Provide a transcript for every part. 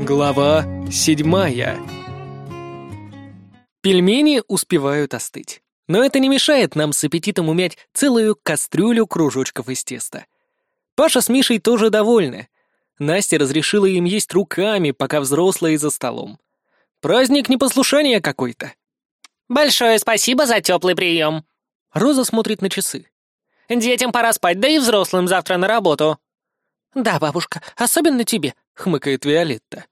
Глава седьмая Пельмени успевают остыть. Но это не мешает нам с аппетитом умять целую кастрюлю кружочков из теста. Паша с Мишей тоже довольны. Настя разрешила им есть руками, пока взрослые за столом. Праздник непослушания какой-то. «Большое спасибо за теплый прием». Роза смотрит на часы. «Детям пора спать, да и взрослым завтра на работу». «Да, бабушка, особенно тебе», — хмыкает Виолетта.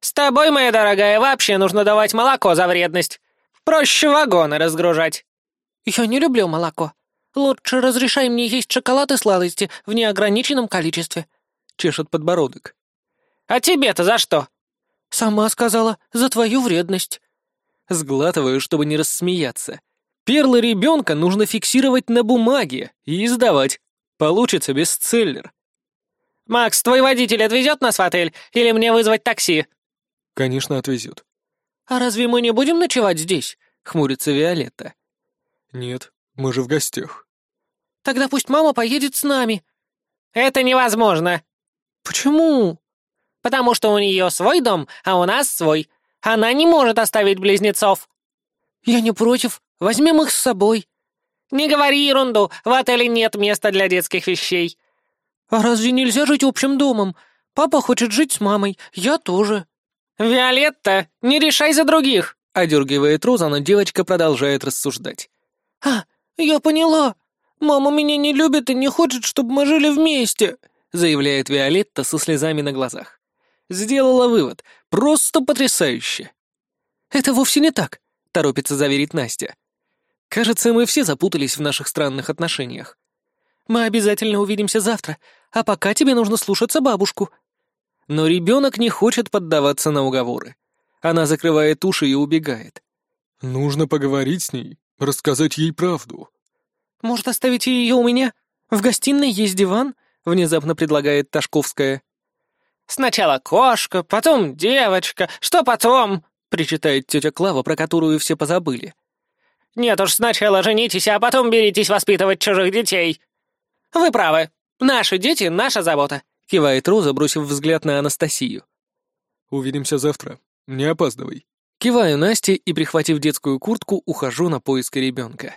«С тобой, моя дорогая, вообще нужно давать молоко за вредность. Проще вагоны разгружать». «Я не люблю молоко. Лучше разрешай мне есть шоколад и сладости в неограниченном количестве», — чешет подбородок. «А тебе-то за что?» «Сама сказала, за твою вредность». Сглатываю, чтобы не рассмеяться. Перлы ребенка нужно фиксировать на бумаге и издавать. Получится бестселлер. «Макс, твой водитель отвезет нас в отель или мне вызвать такси?» «Конечно, отвезет». «А разве мы не будем ночевать здесь?» — хмурится Виолетта. «Нет, мы же в гостях». «Тогда пусть мама поедет с нами». «Это невозможно». «Почему?» «Потому что у нее свой дом, а у нас свой. Она не может оставить близнецов». «Я не против. Возьмем их с собой». «Не говори ерунду. В отеле нет места для детских вещей. «А разве нельзя жить общим домом? Папа хочет жить с мамой, я тоже». «Виолетта, не решай за других!» — одергивает Роза, но девочка продолжает рассуждать. «А, я поняла. Мама меня не любит и не хочет, чтобы мы жили вместе», — заявляет Виолетта со слезами на глазах. Сделала вывод. Просто потрясающе. «Это вовсе не так», — торопится заверить Настя. «Кажется, мы все запутались в наших странных отношениях. Мы обязательно увидимся завтра, а пока тебе нужно слушаться бабушку». Но ребенок не хочет поддаваться на уговоры. Она закрывает уши и убегает. «Нужно поговорить с ней, рассказать ей правду». «Может, оставить ее у меня? В гостиной есть диван?» — внезапно предлагает Ташковская. «Сначала кошка, потом девочка, что потом?» — причитает тетя Клава, про которую все позабыли. «Нет уж, сначала женитесь, а потом беритесь воспитывать чужих детей». «Вы правы. Наши дети — наша забота», — кивает Роза, бросив взгляд на Анастасию. «Увидимся завтра. Не опаздывай». Киваю Насте и, прихватив детскую куртку, ухожу на поиски ребенка.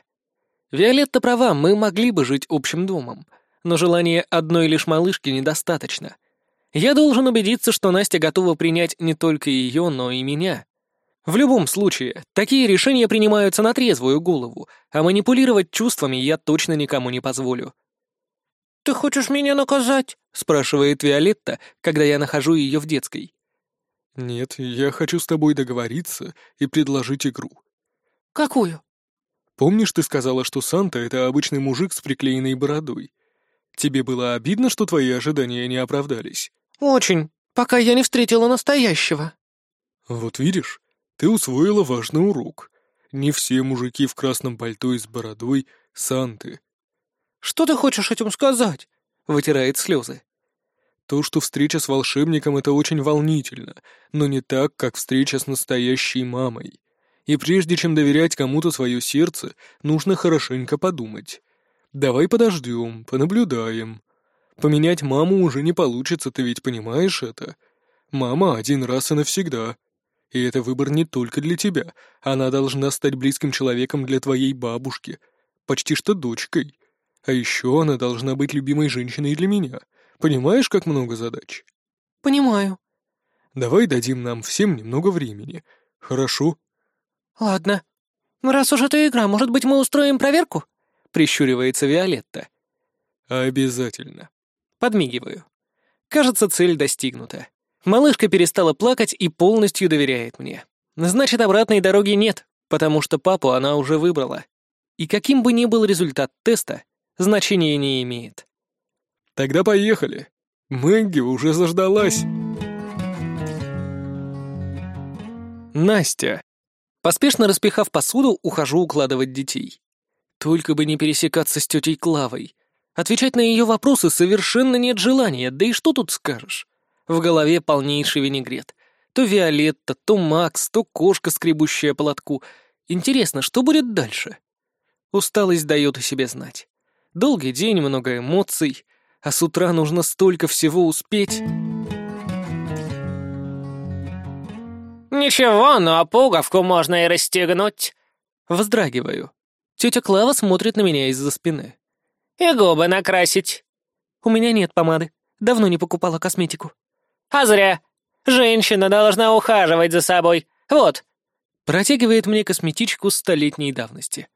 Виолетта права, мы могли бы жить общим домом, но желания одной лишь малышки недостаточно. Я должен убедиться, что Настя готова принять не только ее, но и меня. В любом случае, такие решения принимаются на трезвую голову, а манипулировать чувствами я точно никому не позволю. «Ты хочешь меня наказать?» — спрашивает Виолетта, когда я нахожу ее в детской. «Нет, я хочу с тобой договориться и предложить игру». «Какую?» «Помнишь, ты сказала, что Санта — это обычный мужик с приклеенной бородой? Тебе было обидно, что твои ожидания не оправдались?» «Очень, пока я не встретила настоящего». «Вот видишь, ты усвоила важный урок. Не все мужики в красном пальто и с бородой — Санты». «Что ты хочешь этим сказать?» — вытирает слезы. То, что встреча с волшебником — это очень волнительно, но не так, как встреча с настоящей мамой. И прежде чем доверять кому-то свое сердце, нужно хорошенько подумать. Давай подождем, понаблюдаем. Поменять маму уже не получится, ты ведь понимаешь это? Мама один раз и навсегда. И это выбор не только для тебя. Она должна стать близким человеком для твоей бабушки, почти что дочкой. А еще она должна быть любимой женщиной для меня. Понимаешь, как много задач? Понимаю. Давай дадим нам всем немного времени. Хорошо? Ладно. Раз уж это игра, может быть, мы устроим проверку? Прищуривается Виолетта. Обязательно. Подмигиваю. Кажется, цель достигнута. Малышка перестала плакать и полностью доверяет мне. Значит, обратной дороги нет, потому что папу она уже выбрала. И каким бы ни был результат теста, значения не имеет. Тогда поехали. Мэгги уже заждалась. Настя. Поспешно распихав посуду, ухожу укладывать детей. Только бы не пересекаться с тетей Клавой. Отвечать на ее вопросы совершенно нет желания, да и что тут скажешь? В голове полнейший винегрет. То Виолетта, то Макс, то кошка, скребущая по лотку. Интересно, что будет дальше? Усталость дает о себе знать. Долгий день, много эмоций, а с утра нужно столько всего успеть. «Ничего, но пуговку можно и расстегнуть». Вздрагиваю. Тетя Клава смотрит на меня из-за спины. «И губы накрасить». «У меня нет помады. Давно не покупала косметику». «А зря. Женщина должна ухаживать за собой. Вот». Протягивает мне косметичку столетней давности.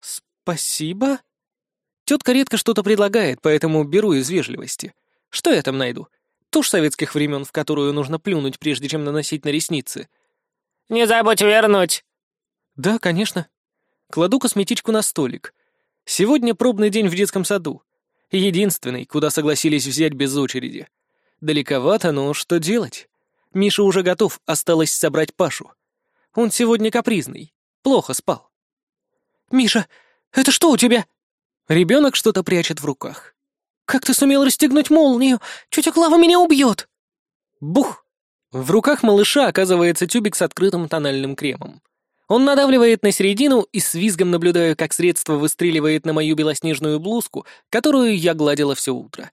«Спасибо?» Тетка редко что-то предлагает, поэтому беру из вежливости. Что я там найду? Тушь советских времен, в которую нужно плюнуть, прежде чем наносить на ресницы. «Не забудь вернуть!» «Да, конечно». Кладу косметичку на столик. Сегодня пробный день в детском саду. Единственный, куда согласились взять без очереди. Далековато, но что делать? Миша уже готов, осталось собрать Пашу. Он сегодня капризный, плохо спал. «Миша, это что у тебя?» Ребенок что-то прячет в руках. «Как ты сумел расстегнуть молнию? Тетя Клава меня убьет!» Бух! В руках малыша оказывается тюбик с открытым тональным кремом. Он надавливает на середину и с визгом наблюдаю, как средство выстреливает на мою белоснежную блузку, которую я гладила все утро.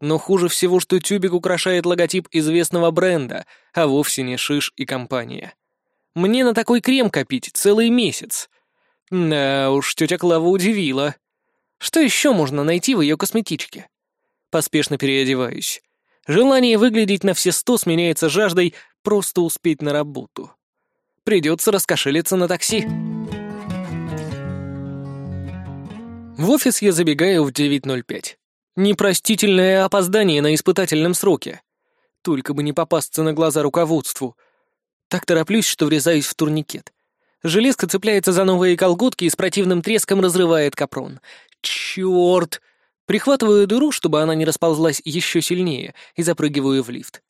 Но хуже всего, что тюбик украшает логотип известного бренда, а вовсе не Шиш и компания. Мне на такой крем копить целый месяц. Да уж, тетя Клава удивила. Что еще можно найти в ее косметичке? Поспешно переодеваюсь. Желание выглядеть на все сто сменяется жаждой просто успеть на работу. Придется раскошелиться на такси. В офис я забегаю в 9.05. Непростительное опоздание на испытательном сроке. Только бы не попасться на глаза руководству. Так тороплюсь, что врезаюсь в турникет. Железка цепляется за новые колготки и с противным треском разрывает капрон. Черт! Прихватываю дыру, чтобы она не расползлась еще сильнее, и запрыгиваю в лифт.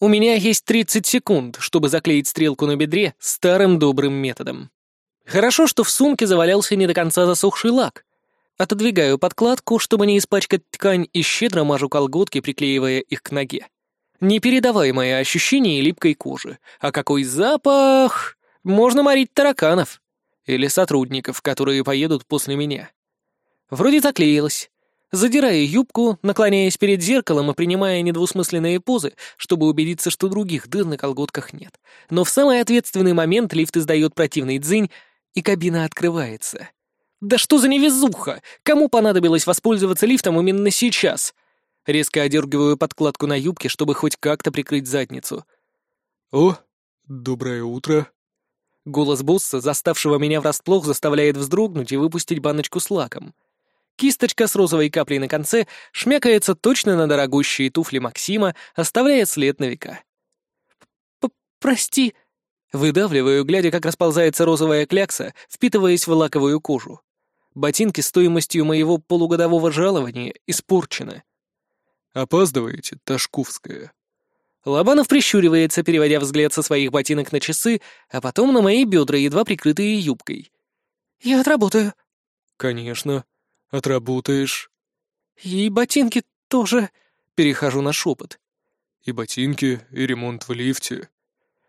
У меня есть 30 секунд, чтобы заклеить стрелку на бедре старым добрым методом. Хорошо, что в сумке завалялся не до конца засохший лак. Отодвигаю подкладку, чтобы не испачкать ткань, и щедро мажу колготки, приклеивая их к ноге. Непередаваемое ощущение липкой кожи. А какой запах! Можно морить тараканов. Или сотрудников, которые поедут после меня. Вроде заклеилась. Задирая юбку, наклоняясь перед зеркалом и принимая недвусмысленные позы, чтобы убедиться, что других дыр на колготках нет. Но в самый ответственный момент лифт издает противный дзынь, и кабина открывается. Да что за невезуха! Кому понадобилось воспользоваться лифтом именно сейчас? Резко одергиваю подкладку на юбке, чтобы хоть как-то прикрыть задницу. «О, доброе утро!» Голос босса, заставшего меня врасплох, заставляет вздрогнуть и выпустить баночку с лаком. Кисточка с розовой каплей на конце шмякается точно на дорогущие туфли Максима, оставляя след на века. «Прости», — выдавливаю, глядя, как расползается розовая клякса, впитываясь в лаковую кожу. Ботинки стоимостью моего полугодового жалования испорчены. «Опаздываете, Ташковская?» Лобанов прищуривается, переводя взгляд со своих ботинок на часы, а потом на мои бедра, едва прикрытые юбкой. «Я отработаю». «Конечно», Отработаешь. И ботинки тоже. Перехожу на шепот. И ботинки, и ремонт в лифте.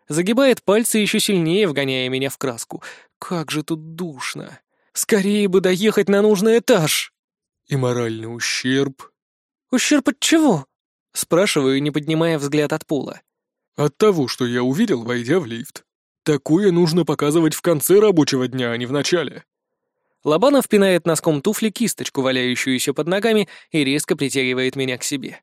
Загибает пальцы еще сильнее, вгоняя меня в краску. Как же тут душно. Скорее бы доехать на нужный этаж. И моральный ущерб. Ущерб от чего? Спрашиваю, не поднимая взгляд от пола. От того, что я увидел, войдя в лифт. Такое нужно показывать в конце рабочего дня, а не в начале. Лобанов пинает носком туфли кисточку, валяющуюся под ногами, и резко притягивает меня к себе.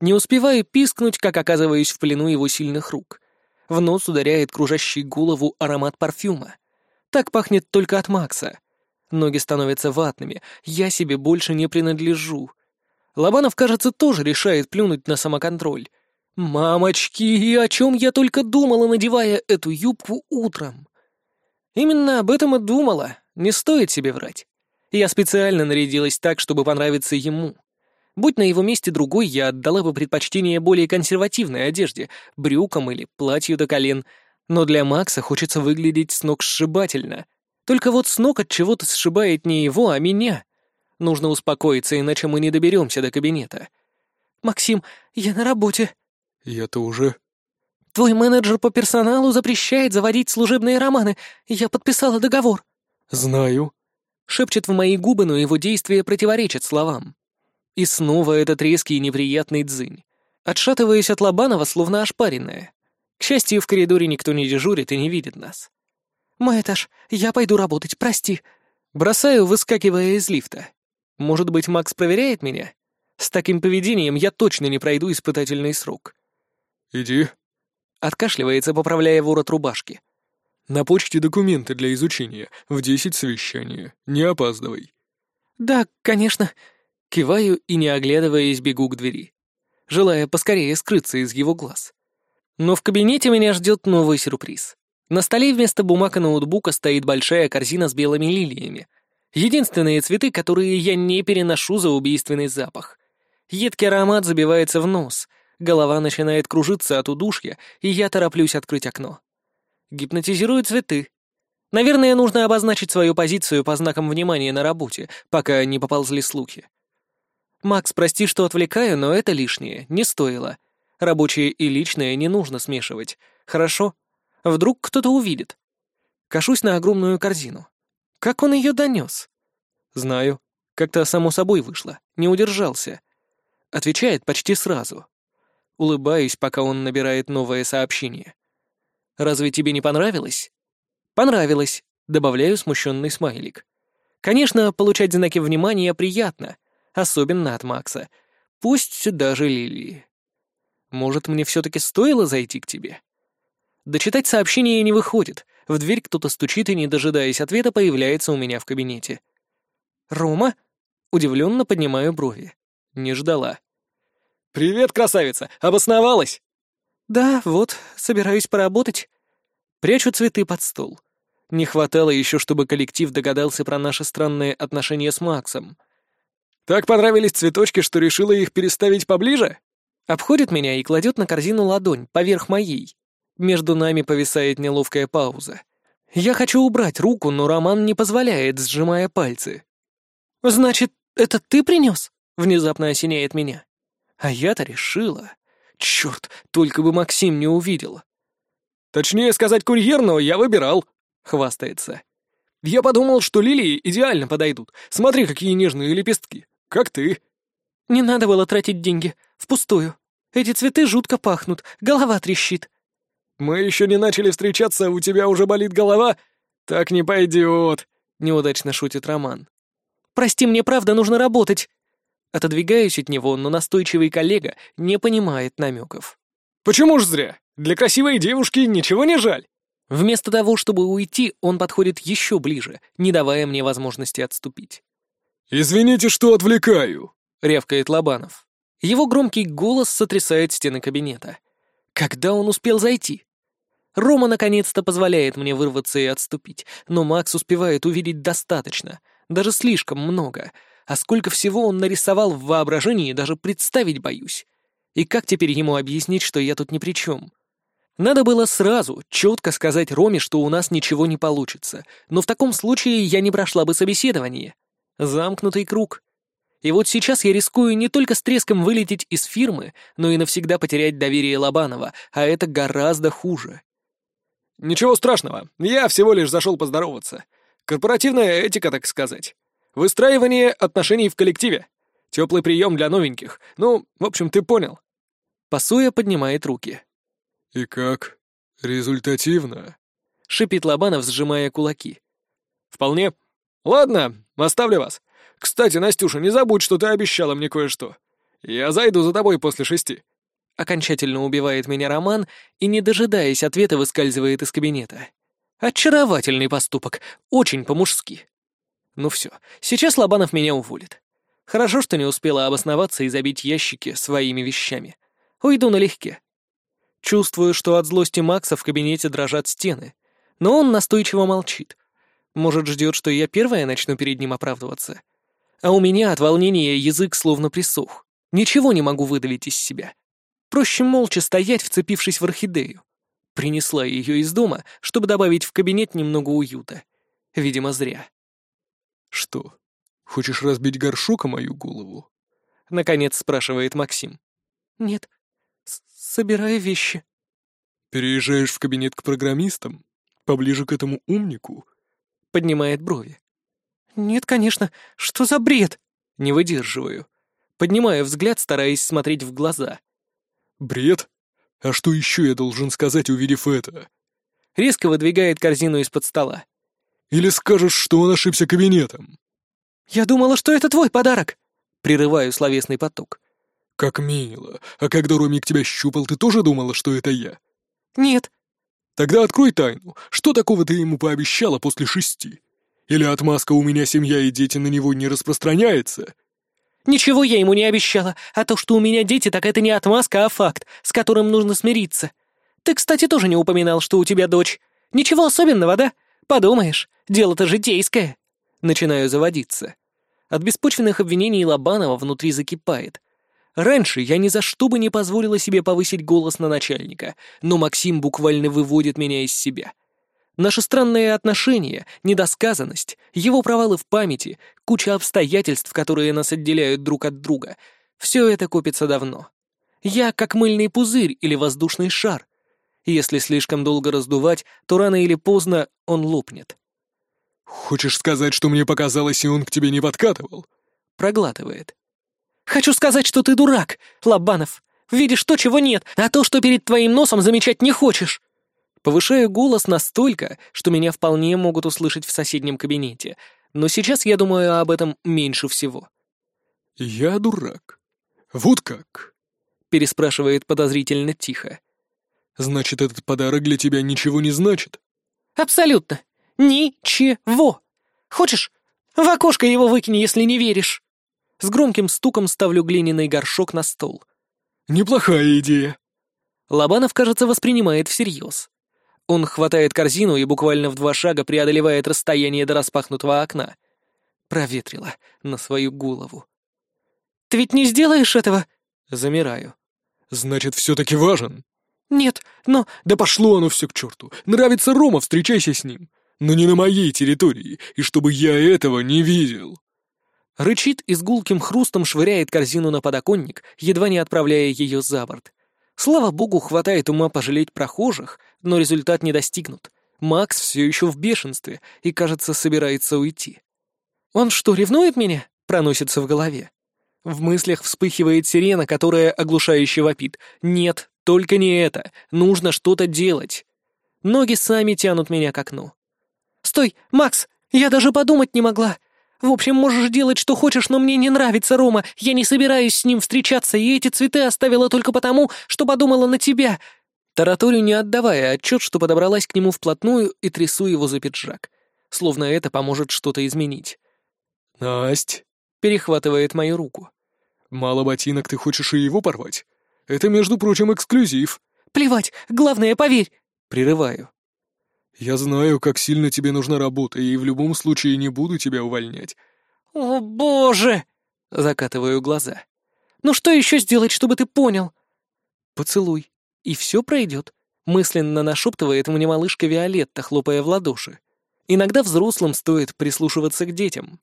Не успеваю пискнуть, как оказываюсь в плену его сильных рук. В нос ударяет кружащий голову аромат парфюма. Так пахнет только от Макса. Ноги становятся ватными, я себе больше не принадлежу. Лобанов, кажется, тоже решает плюнуть на самоконтроль. «Мамочки, о чем я только думала, надевая эту юбку утром?» Именно об этом и думала, не стоит себе врать. Я специально нарядилась так, чтобы понравиться ему. Будь на его месте другой, я отдала бы предпочтение более консервативной одежде, брюкам или платью до колен. Но для Макса хочется выглядеть с ног сшибательно. Только вот с ног от чего-то сшибает не его, а меня. Нужно успокоиться, иначе мы не доберемся до кабинета. «Максим, я на работе». «Я тоже». «Твой менеджер по персоналу запрещает заводить служебные романы. Я подписала договор». «Знаю», — шепчет в мои губы, но его действия противоречат словам. И снова этот резкий и неприятный дзынь. Отшатываясь от Лобанова, словно ошпаренная. К счастью, в коридоре никто не дежурит и не видит нас. «Мой этаж, я пойду работать, прости». Бросаю, выскакивая из лифта. Может быть, Макс проверяет меня? С таким поведением я точно не пройду испытательный срок. «Иди». Откашливается, поправляя ворот рубашки. «На почте документы для изучения. В десять совещания. Не опаздывай». «Да, конечно». Киваю и, не оглядываясь, бегу к двери, желая поскорее скрыться из его глаз. Но в кабинете меня ждет новый сюрприз. На столе вместо бумаг и ноутбука стоит большая корзина с белыми лилиями. Единственные цветы, которые я не переношу за убийственный запах. Едкий аромат забивается в нос, голова начинает кружиться от удушья, и я тороплюсь открыть окно. Гипнотизирую цветы. Наверное, нужно обозначить свою позицию по знакам внимания на работе, пока не поползли слухи. «Макс, прости, что отвлекаю, но это лишнее, не стоило. Рабочее и личное не нужно смешивать. Хорошо? Вдруг кто-то увидит. Кашусь на огромную корзину. Как он ее донес? Знаю. Как-то само собой вышло. Не удержался. Отвечает почти сразу. Улыбаюсь, пока он набирает новое сообщение. «Разве тебе не понравилось?» «Понравилось», — добавляю смущенный смайлик. «Конечно, получать знаки внимания приятно, особенно от Макса. Пусть даже Лилии. Может, мне все-таки стоило зайти к тебе?» Дочитать сообщение не выходит. В дверь кто-то стучит и, не дожидаясь ответа, появляется у меня в кабинете. «Рома?» Удивленно поднимаю брови. Не ждала. «Привет, красавица! Обосновалась?» «Да, вот, собираюсь поработать». Прячу цветы под стол. Не хватало еще, чтобы коллектив догадался про наши странные отношения с Максом. «Так понравились цветочки, что решила их переставить поближе?» Обходит меня и кладет на корзину ладонь, поверх моей. Между нами повисает неловкая пауза. Я хочу убрать руку, но Роман не позволяет, сжимая пальцы. «Значит, это ты принес?» — внезапно осеняет меня. А я-то решила. Черт, только бы Максим не увидел. «Точнее сказать, курьерного я выбирал», — хвастается. «Я подумал, что лилии идеально подойдут. Смотри, какие нежные лепестки. Как ты». «Не надо было тратить деньги. Впустую. Эти цветы жутко пахнут, голова трещит», «Мы еще не начали встречаться, а у тебя уже болит голова? Так не пойдет», — неудачно шутит Роман. «Прости, мне правда нужно работать». Отодвигаюсь от него, но настойчивый коллега не понимает намеков. «Почему ж зря? Для красивой девушки ничего не жаль». Вместо того, чтобы уйти, он подходит еще ближе, не давая мне возможности отступить. «Извините, что отвлекаю», — рявкает Лобанов. Его громкий голос сотрясает стены кабинета. Когда он успел зайти? Рома наконец-то позволяет мне вырваться и отступить, но Макс успевает увидеть достаточно, даже слишком много, а сколько всего он нарисовал в воображении, даже представить боюсь. И как теперь ему объяснить, что я тут ни при чем? Надо было сразу, четко сказать Роме, что у нас ничего не получится, но в таком случае я не прошла бы собеседование. Замкнутый круг. И вот сейчас я рискую не только с треском вылететь из фирмы, но и навсегда потерять доверие Лобанова, а это гораздо хуже. «Ничего страшного, я всего лишь зашел поздороваться. Корпоративная этика, так сказать. Выстраивание отношений в коллективе. Теплый прием для новеньких. Ну, в общем, ты понял». Пасуя поднимает руки. «И как? Результативно?» — шипит Лобанов, сжимая кулаки. «Вполне. Ладно, оставлю вас. Кстати, Настюша, не забудь, что ты обещала мне кое-что. Я зайду за тобой после шести». Окончательно убивает меня Роман и, не дожидаясь ответа, выскальзывает из кабинета. Очаровательный поступок, очень по-мужски. Ну все, сейчас Лобанов меня уволит. Хорошо, что не успела обосноваться и забить ящики своими вещами. Уйду налегке. Чувствую, что от злости Макса в кабинете дрожат стены, но он настойчиво молчит. Может, ждет, что я первая начну перед ним оправдываться. А у меня от волнения язык словно присох. Ничего не могу выдавить из себя. Проще молча стоять, вцепившись в орхидею. Принесла ее из дома, чтобы добавить в кабинет немного уюта. Видимо, зря. «Что, хочешь разбить горшок о мою голову?» Наконец спрашивает Максим. «Нет, собираю вещи». «Переезжаешь в кабинет к программистам? Поближе к этому умнику?» Поднимает брови. «Нет, конечно. Что за бред?» Не выдерживаю. Поднимаю взгляд, стараясь смотреть в глаза. «Бред? А что еще я должен сказать, увидев это? Резко выдвигает корзину из-под стола. Или скажешь, что он ошибся кабинетом? Я думала, что это твой подарок. Прерываю словесный поток. Как мило. А когда Ромик тебя щупал, ты тоже думала, что это я? Нет. Тогда открой тайну. Что такого ты ему пообещала после шести? Или отмазка «у меня семья и дети» на него не распространяется? Ничего я ему не обещала, а то, что у меня дети, так это не отмазка, а факт, с которым нужно смириться. Ты, кстати, тоже не упоминал, что у тебя дочь. Ничего особенного, да? Подумаешь, дело-то житейское. Начинаю заводиться. От беспочвенных обвинений Лобанова внутри закипает. Раньше я ни за что бы не позволила себе повысить голос на начальника, но Максим буквально выводит меня из себя. Наши странные отношения, недосказанность, его провалы в памяти, куча обстоятельств, которые нас отделяют друг от друга — все это копится давно. Я как мыльный пузырь или воздушный шар. Если слишком долго раздувать, то рано или поздно он лопнет. «Хочешь сказать, что мне показалось, и он к тебе не подкатывал?» Проглатывает. «Хочу сказать, что ты дурак, Лобанов. Видишь то, чего нет, а то, что перед твоим носом замечать не хочешь». Повышаю голос настолько, что меня вполне могут услышать в соседнем кабинете, но сейчас я думаю об этом меньше всего. «Я дурак. Вот как?» — переспрашивает подозрительно тихо. «Значит, этот подарок для тебя ничего не значит?» «Абсолютно. Ничего. Хочешь, в окошко его выкини, если не веришь». С громким стуком ставлю глиняный горшок на стол. «Неплохая идея». Лобанов, кажется, воспринимает всерьез. Он хватает корзину и буквально в два шага преодолевает расстояние до распахнутого окна. Проветрила на свою голову. «Ты ведь не сделаешь этого?» Замираю. «Значит, все-таки важен?» «Нет, но...» «Да пошло оно все к черту! Нравится Рома, встречайся с ним! Но не на моей территории, и чтобы я этого не видел!» Рычит и с гулким хрустом швыряет корзину на подоконник, едва не отправляя ее за борт. Слава богу, хватает ума пожалеть прохожих, но результат не достигнут. Макс все еще в бешенстве и, кажется, собирается уйти. «Он что, ревнует меня?» — проносится в голове. В мыслях вспыхивает сирена, которая оглушающе вопит. «Нет, только не это. Нужно что-то делать». Ноги сами тянут меня к окну. «Стой, Макс! Я даже подумать не могла! В общем, можешь делать, что хочешь, но мне не нравится Рома. Я не собираюсь с ним встречаться, и эти цветы оставила только потому, что подумала на тебя. Тараторию не отдавая отчет, что подобралась к нему вплотную и трясу его за пиджак. Словно это поможет что-то изменить. «Насть!» — перехватывает мою руку. «Мало ботинок, ты хочешь и его порвать? Это, между прочим, эксклюзив». «Плевать, главное, поверь!» — прерываю. «Я знаю, как сильно тебе нужна работа, и в любом случае не буду тебя увольнять». «О, боже!» — закатываю глаза. «Ну что еще сделать, чтобы ты понял?» «Поцелуй и все пройдет», — мысленно нашептывает мне малышка Виолетта, хлопая в ладоши. Иногда взрослым стоит прислушиваться к детям.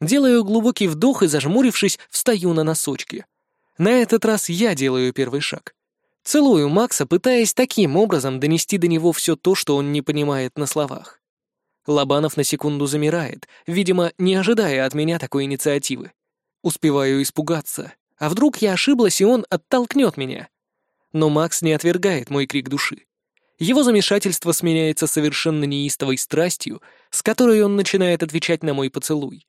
Делаю глубокий вдох и, зажмурившись, встаю на носочки. На этот раз я делаю первый шаг. Целую Макса, пытаясь таким образом донести до него все то, что он не понимает на словах. Лобанов на секунду замирает, видимо, не ожидая от меня такой инициативы. Успеваю испугаться. А вдруг я ошиблась, и он оттолкнет меня? Но Макс не отвергает мой крик души. Его замешательство сменяется совершенно неистовой страстью, с которой он начинает отвечать на мой поцелуй.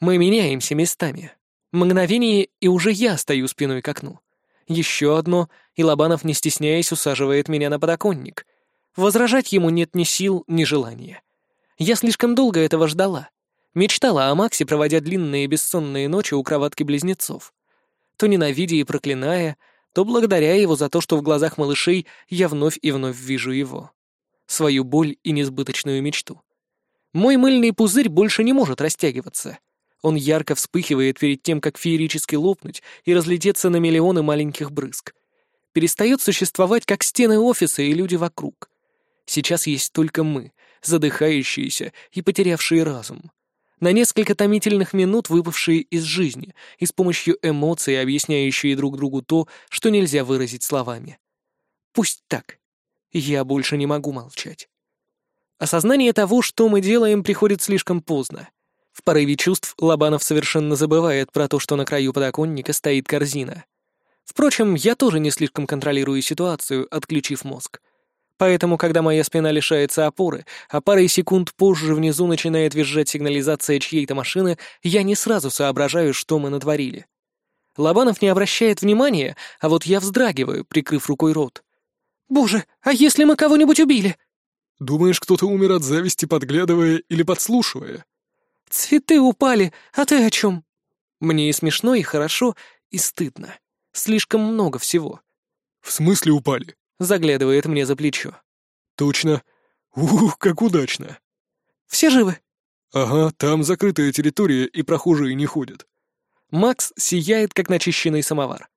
Мы меняемся местами. Мгновение, и уже я стою спиной к окну. Еще одно, и Лобанов, не стесняясь, усаживает меня на подоконник. Возражать ему нет ни сил, ни желания. Я слишком долго этого ждала. Мечтала о Максе, проводя длинные бессонные ночи у кроватки близнецов. То ненавидя и проклиная, то благодаря его за то, что в глазах малышей я вновь и вновь вижу его. Свою боль и несбыточную мечту. Мой мыльный пузырь больше не может растягиваться. Он ярко вспыхивает перед тем, как феерически лопнуть и разлететься на миллионы маленьких брызг. Перестает существовать, как стены офиса и люди вокруг. Сейчас есть только мы, задыхающиеся и потерявшие разум на несколько томительных минут выпавшие из жизни и с помощью эмоций, объясняющие друг другу то, что нельзя выразить словами. Пусть так. Я больше не могу молчать. Осознание того, что мы делаем, приходит слишком поздно. В порыве чувств Лобанов совершенно забывает про то, что на краю подоконника стоит корзина. Впрочем, я тоже не слишком контролирую ситуацию, отключив мозг. Поэтому, когда моя спина лишается опоры, а парой секунд позже внизу начинает визжать сигнализация чьей-то машины, я не сразу соображаю, что мы натворили. Лобанов не обращает внимания, а вот я вздрагиваю, прикрыв рукой рот. «Боже, а если мы кого-нибудь убили?» «Думаешь, кто-то умер от зависти, подглядывая или подслушивая?» «Цветы упали, а ты о чем?» Мне и смешно, и хорошо, и стыдно. Слишком много всего. «В смысле упали?» Заглядывает мне за плечо. «Точно. Ух, как удачно!» «Все живы?» «Ага, там закрытая территория, и прохожие не ходят». Макс сияет, как начищенный самовар.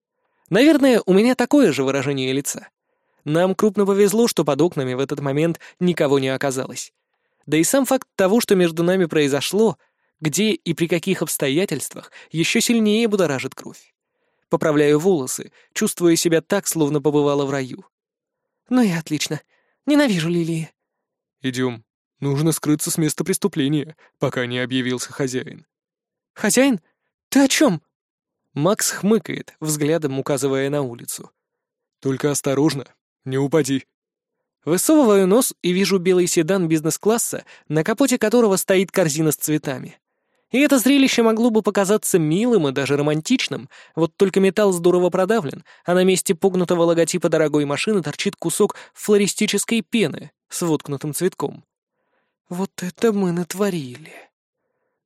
Наверное, у меня такое же выражение лица. Нам крупно повезло, что под окнами в этот момент никого не оказалось. Да и сам факт того, что между нами произошло, где и при каких обстоятельствах, еще сильнее будоражит кровь. Поправляю волосы, чувствуя себя так, словно побывала в раю. Ну и отлично. Ненавижу лилии. Идем. Нужно скрыться с места преступления, пока не объявился хозяин. Хозяин? Ты о чем? Макс хмыкает, взглядом указывая на улицу. Только осторожно, не упади. Высовываю нос и вижу белый седан бизнес-класса, на капоте которого стоит корзина с цветами. И это зрелище могло бы показаться милым и даже романтичным, вот только металл здорово продавлен, а на месте погнутого логотипа дорогой машины торчит кусок флористической пены с воткнутым цветком. Вот это мы натворили.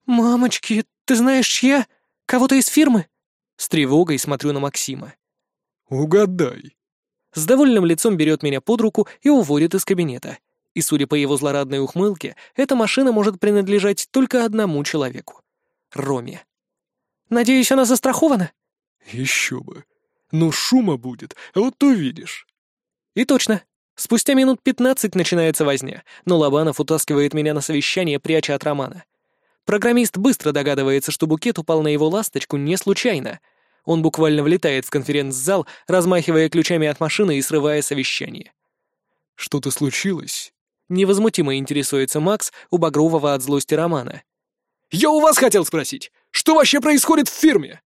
«Мамочки, ты знаешь, чья? Кого-то из фирмы?» С тревогой смотрю на Максима. «Угадай», с довольным лицом берет меня под руку и уводит из кабинета. И, судя по его злорадной ухмылке, эта машина может принадлежать только одному человеку — Роме. «Надеюсь, она застрахована?» «Еще бы. Ну, шума будет, а вот увидишь». И точно. Спустя минут пятнадцать начинается возня, но Лобанов утаскивает меня на совещание, пряча от Романа. Программист быстро догадывается, что букет упал на его ласточку не случайно — он буквально влетает в конференц-зал, размахивая ключами от машины и срывая совещание. «Что-то случилось?» Невозмутимо интересуется Макс у Багрового от злости Романа. «Я у вас хотел спросить, что вообще происходит в фирме?»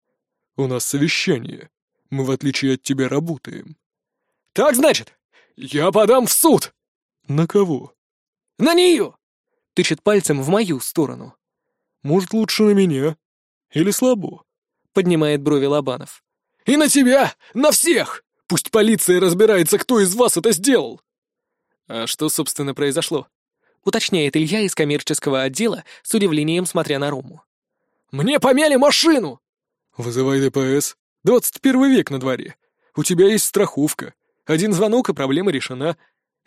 «У нас совещание. Мы, в отличие от тебя, работаем». «Так значит, я подам в суд!» «На кого?» «На нее!» — тычет пальцем в мою сторону. «Может, лучше на меня? Или слабо?» — поднимает брови Лобанов. «И на тебя! На всех! Пусть полиция разбирается, кто из вас это сделал!» «А что, собственно, произошло?» — уточняет Илья из коммерческого отдела, с удивлением смотря на Рому. «Мне помяли машину!» «Вызывай ДПС. Двадцать первый век на дворе. У тебя есть страховка. Один звонок, и проблема решена.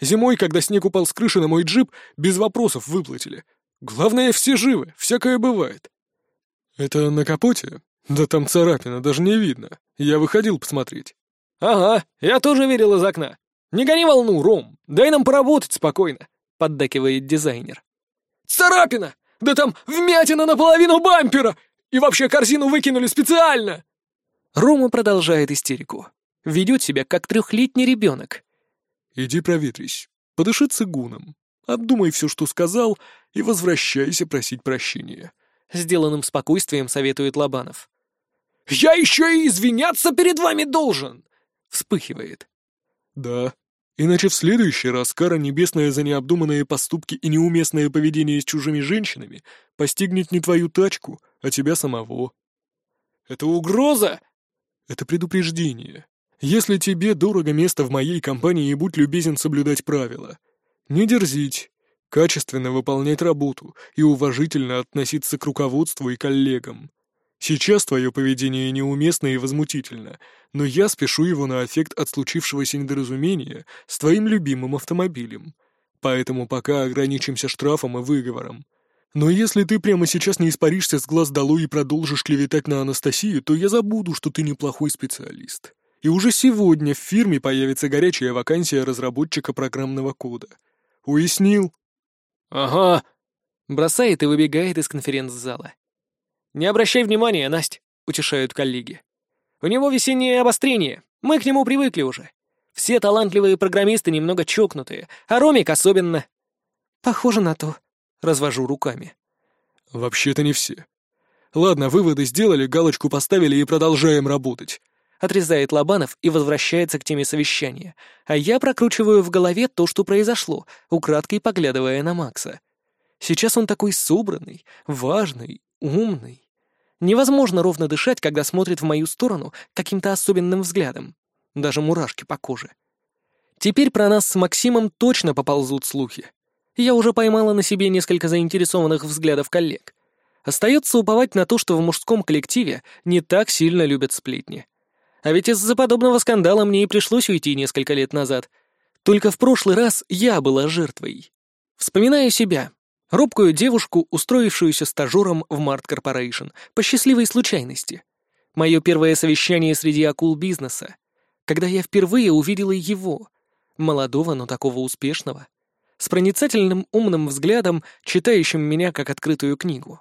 Зимой, когда снег упал с крыши на мой джип, без вопросов выплатили. Главное, все живы, всякое бывает». «Это на капоте?» «Да там царапина, даже не видно. Я выходил посмотреть». «Ага, я тоже видел из окна. Не гони волну, Ром, дай нам поработать спокойно», — поддакивает дизайнер. «Царапина! Да там вмятина наполовину бампера! И вообще корзину выкинули специально!» Рома продолжает истерику. Ведет себя как трехлетний ребенок. «Иди проветрись, подыши цигуном, обдумай все, что сказал, и возвращайся просить прощения», — сделанным спокойствием советует Лобанов. «Я еще и извиняться перед вами должен!» — вспыхивает. «Да, иначе в следующий раз кара небесная за необдуманные поступки и неуместное поведение с чужими женщинами постигнет не твою тачку, а тебя самого». «Это угроза?» «Это предупреждение. Если тебе дорого место в моей компании, будь любезен соблюдать правила. Не дерзить, качественно выполнять работу и уважительно относиться к руководству и коллегам. Сейчас твое поведение неуместно и возмутительно, но я спешу его на эффект от случившегося недоразумения с твоим любимым автомобилем. Поэтому пока ограничимся штрафом и выговором. Но если ты прямо сейчас не испаришься с глаз долой и продолжишь клеветать на Анастасию, то я забуду, что ты неплохой специалист. И уже сегодня в фирме появится горячая вакансия разработчика программного кода. Уяснил? Ага. Бросает и выбегает из конференц-зала. «Не обращай внимания, Настя», — утешают коллеги. «У него весеннее обострение, мы к нему привыкли уже. Все талантливые программисты немного чокнутые, а Ромик особенно». «Похоже на то», — развожу руками. «Вообще-то не все. Ладно, выводы сделали, галочку поставили и продолжаем работать. отрезает Лобанов и возвращается к теме совещания, а я прокручиваю в голове то, что произошло, украдкой поглядывая на Макса. Сейчас он такой собранный, важный, умный. Невозможно ровно дышать, когда смотрит в мою сторону каким-то особенным взглядом. Даже мурашки по коже. Теперь про нас с Максимом точно поползут слухи. Я уже поймала на себе несколько заинтересованных взглядов коллег. Остается уповать на то, что в мужском коллективе не так сильно любят сплетни. А ведь из-за подобного скандала мне и пришлось уйти несколько лет назад. Только в прошлый раз я была жертвой. Вспоминаю себя, робкую девушку, устроившуюся стажером в Март Corporation, по счастливой случайности. Мое первое совещание среди акул бизнеса, когда я впервые увидела его, молодого, но такого успешного, с проницательным умным взглядом, читающим меня как открытую книгу.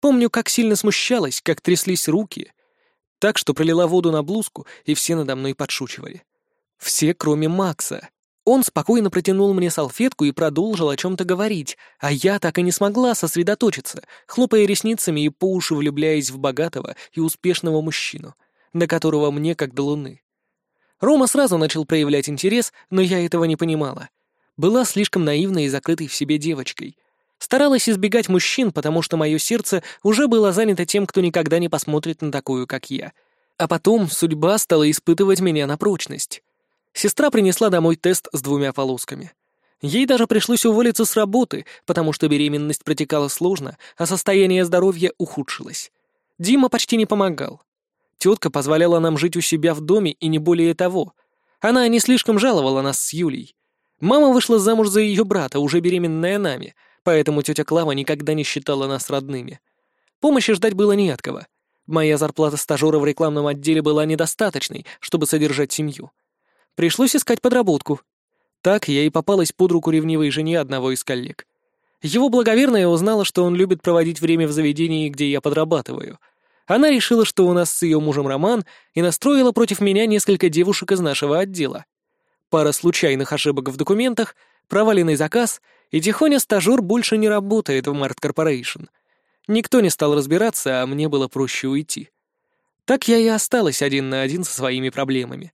Помню, как сильно смущалась, как тряслись руки. Так, что пролила воду на блузку, и все надо мной подшучивали. Все, кроме Макса. Он спокойно протянул мне салфетку и продолжил о чем-то говорить, а я так и не смогла сосредоточиться, хлопая ресницами и по уши влюбляясь в богатого и успешного мужчину, до которого мне как до луны. Рома сразу начал проявлять интерес, но я этого не понимала. Была слишком наивной и закрытой в себе девочкой — Старалась избегать мужчин, потому что мое сердце уже было занято тем, кто никогда не посмотрит на такую, как я. А потом судьба стала испытывать меня на прочность. Сестра принесла домой тест с двумя полосками. Ей даже пришлось уволиться с работы, потому что беременность протекала сложно, а состояние здоровья ухудшилось. Дима почти не помогал. Тетка позволяла нам жить у себя в доме и не более того. Она не слишком жаловала нас с Юлей. Мама вышла замуж за ее брата, уже беременная нами — поэтому тетя Клава никогда не считала нас родными. Помощи ждать было не от кого. Моя зарплата стажера в рекламном отделе была недостаточной, чтобы содержать семью. Пришлось искать подработку. Так я и попалась под руку ревнивой жене одного из коллег. Его благоверная узнала, что он любит проводить время в заведении, где я подрабатываю. Она решила, что у нас с ее мужем роман, и настроила против меня несколько девушек из нашего отдела. Пара случайных ошибок в документах, проваленный заказ — и тихоня стажер больше не работает в Март Корпорейшн. Никто не стал разбираться, а мне было проще уйти. Так я и осталась один на один со своими проблемами.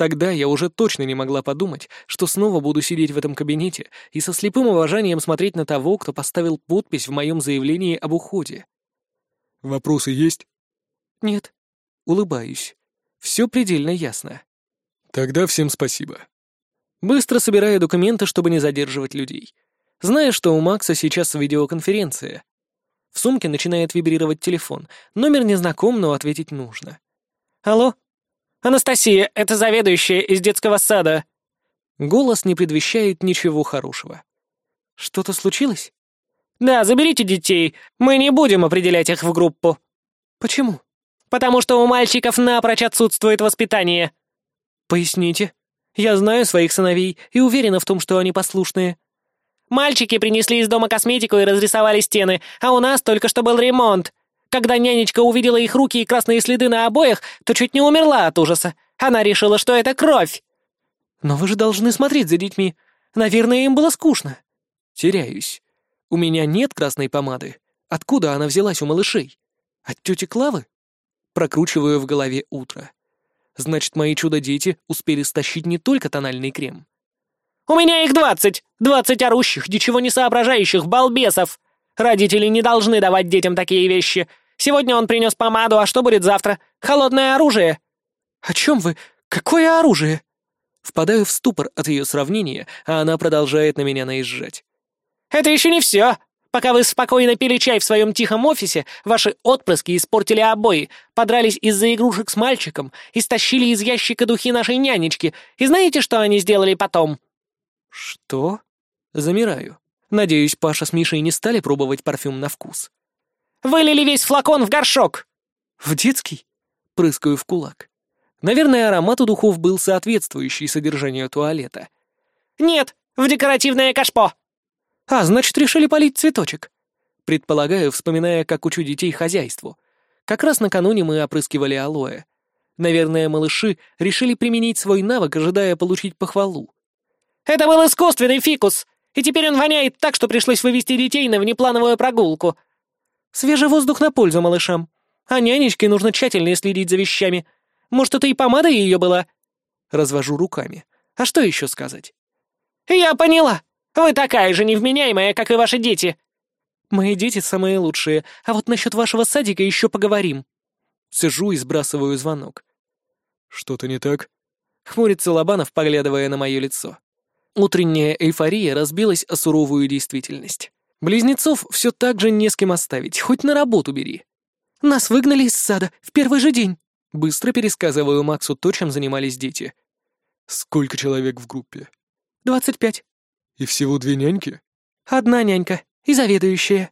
Тогда я уже точно не могла подумать, что снова буду сидеть в этом кабинете и со слепым уважением смотреть на того, кто поставил подпись в моем заявлении об уходе. «Вопросы есть?» «Нет». Улыбаюсь. Все предельно ясно. «Тогда всем спасибо». Быстро собираю документы, чтобы не задерживать людей. Зная, что у Макса сейчас видеоконференция. В сумке начинает вибрировать телефон. Номер незнаком, но ответить нужно. «Алло?» «Анастасия, это заведующая из детского сада». Голос не предвещает ничего хорошего. «Что-то случилось?» «Да, заберите детей. Мы не будем определять их в группу». «Почему?» «Потому что у мальчиков напрочь отсутствует воспитание». «Поясните. Я знаю своих сыновей и уверена в том, что они послушные». Мальчики принесли из дома косметику и разрисовали стены, а у нас только что был ремонт. Когда нянечка увидела их руки и красные следы на обоях, то чуть не умерла от ужаса. Она решила, что это кровь. Но вы же должны смотреть за детьми. Наверное, им было скучно. Теряюсь. У меня нет красной помады. Откуда она взялась у малышей? От тети Клавы? Прокручиваю в голове утро. Значит, мои чудо-дети успели стащить не только тональный крем. У меня их двадцать! Двадцать орущих, ничего не соображающих балбесов! Родители не должны давать детям такие вещи. Сегодня он принес помаду, а что будет завтра? Холодное оружие!» «О чем вы? Какое оружие?» Впадаю в ступор от ее сравнения, а она продолжает на меня наезжать. «Это еще не все. Пока вы спокойно пили чай в своем тихом офисе, ваши отпрыски испортили обои, подрались из-за игрушек с мальчиком и стащили из ящика духи нашей нянечки. И знаете, что они сделали потом?» «Что?» Замираю. Надеюсь, Паша с Мишей не стали пробовать парфюм на вкус. «Вылили весь флакон в горшок!» «В детский?» Прыскаю в кулак. Наверное, аромат у духов был соответствующий содержанию туалета. «Нет, в декоративное кашпо!» «А, значит, решили полить цветочек?» Предполагаю, вспоминая, как учу детей хозяйству. Как раз накануне мы опрыскивали алоэ. Наверное, малыши решили применить свой навык, ожидая получить похвалу. Это был искусственный фикус, и теперь он воняет так, что пришлось вывести детей на внеплановую прогулку. Свежий воздух на пользу малышам. А нянечке нужно тщательнее следить за вещами. Может, это и помада ее была?» Развожу руками. А что еще сказать? «Я поняла. Вы такая же невменяемая, как и ваши дети». «Мои дети самые лучшие, а вот насчет вашего садика еще поговорим». Сижу и сбрасываю звонок. «Что-то не так?» Хмурится Лобанов, поглядывая на мое лицо. Утренняя эйфория разбилась о суровую действительность. Близнецов все так же не с кем оставить, хоть на работу бери. «Нас выгнали из сада в первый же день», — быстро пересказываю Максу то, чем занимались дети. «Сколько человек в группе?» «Двадцать пять». «И всего две няньки?» «Одна нянька и заведующая».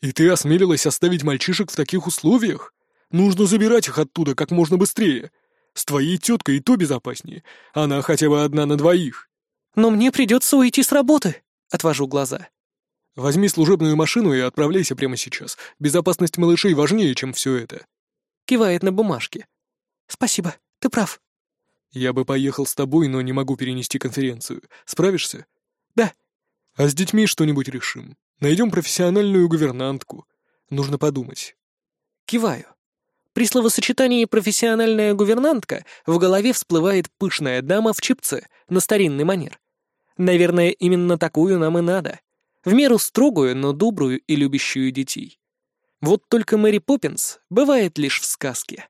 «И ты осмелилась оставить мальчишек в таких условиях? Нужно забирать их оттуда как можно быстрее. С твоей теткой и то безопаснее. Она хотя бы одна на двоих». «Но мне придется уйти с работы», — отвожу глаза. «Возьми служебную машину и отправляйся прямо сейчас. Безопасность малышей важнее, чем все это». Кивает на бумажке. «Спасибо, ты прав». «Я бы поехал с тобой, но не могу перенести конференцию. Справишься?» «Да». «А с детьми что-нибудь решим. Найдем профессиональную гувернантку. Нужно подумать». Киваю. При словосочетании «профессиональная гувернантка» в голове всплывает пышная дама в чипце на старинный манер. Наверное, именно такую нам и надо. В меру строгую, но добрую и любящую детей. Вот только Мэри Поппинс бывает лишь в сказке.